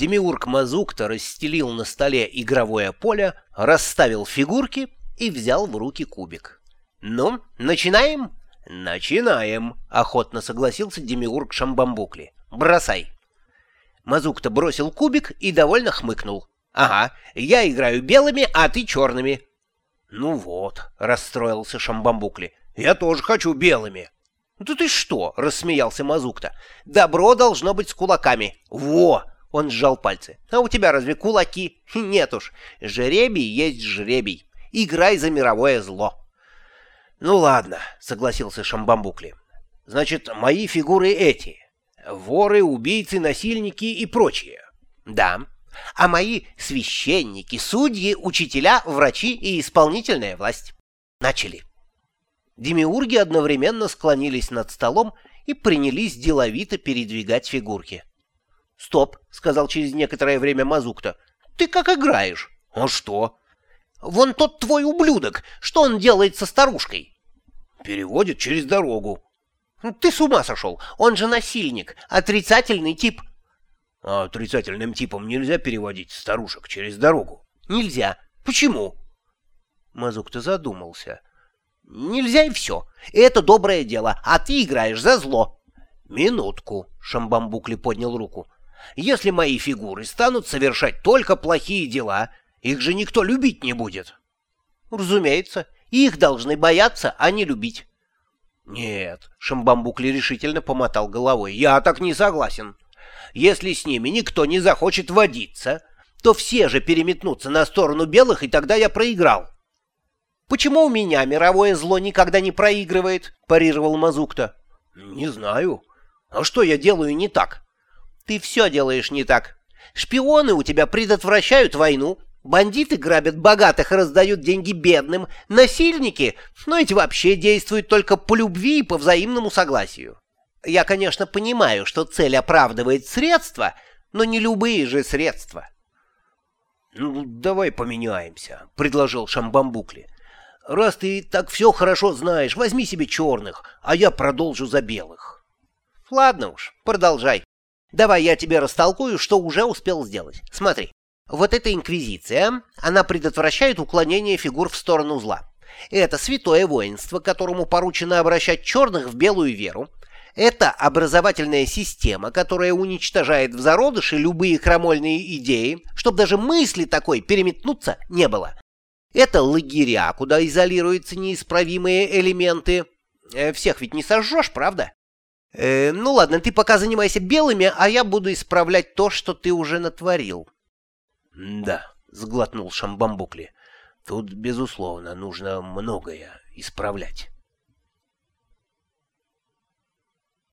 Демиург Мазукта расстелил на столе игровое поле, расставил фигурки и взял в руки кубик. «Ну, начинаем?» «Начинаем», — охотно согласился Демиург Шамбамбукли. «Бросай». Мазукта бросил кубик и довольно хмыкнул. «Ага, я играю белыми, а ты черными». «Ну вот», — расстроился Шамбамбукли, — «я тоже хочу белыми». «Да ты что?» — рассмеялся Мазукта. «Добро должно быть с кулаками». «Во! Он сжал пальцы. «А у тебя разве кулаки?» «Нет уж. Жребий есть жребий. Играй за мировое зло». «Ну ладно», — согласился Шамбамбукли. «Значит, мои фигуры эти. Воры, убийцы, насильники и прочие». «Да. А мои священники, судьи, учителя, врачи и исполнительная власть». «Начали». Демиурги одновременно склонились над столом и принялись деловито передвигать фигурки. «Стоп», — сказал через некоторое время Мазукта. «Ты как играешь?» «А что?» «Вон тот твой ублюдок. Что он делает со старушкой?» «Переводит через дорогу». «Ну, «Ты с ума сошел. Он же насильник. Отрицательный тип». «А отрицательным типом нельзя переводить старушек через дорогу?» «Нельзя. Почему?» Мазук-то задумался. «Нельзя и все. Это доброе дело, а ты играешь за зло». «Минутку», — Шамбамбукли поднял руку. Если мои фигуры станут совершать только плохие дела, их же никто любить не будет. Разумеется, их должны бояться, а не любить. Нет, Шамбамбукли решительно помотал головой. Я так не согласен. Если с ними никто не захочет водиться, то все же переметнутся на сторону белых, и тогда я проиграл. Почему у меня мировое зло никогда не проигрывает? парировал Мазукта. Не знаю. А что я делаю не так? Ты все делаешь не так. Шпионы у тебя предотвращают войну, бандиты грабят богатых и раздают деньги бедным, насильники, но эти вообще действуют только по любви и по взаимному согласию. Я, конечно, понимаю, что цель оправдывает средства, но не любые же средства. «Ну, давай поменяемся», — предложил Шамбамбукли. «Раз ты так все хорошо знаешь, возьми себе черных, а я продолжу за белых». «Ладно уж, продолжай». Давай я тебе растолкую, что уже успел сделать. Смотри. Вот эта инквизиция, она предотвращает уклонение фигур в сторону зла. Это святое воинство, которому поручено обращать черных в белую веру. Это образовательная система, которая уничтожает в зародыше любые крамольные идеи, чтобы даже мысли такой переметнуться не было. Это лагеря, куда изолируются неисправимые элементы. Э, всех ведь не сожжешь, правда? Э, ну ладно, ты пока занимайся белыми, а я буду исправлять то, что ты уже натворил. — Да, — сглотнул Шамбамбукли, — тут, безусловно, нужно многое исправлять.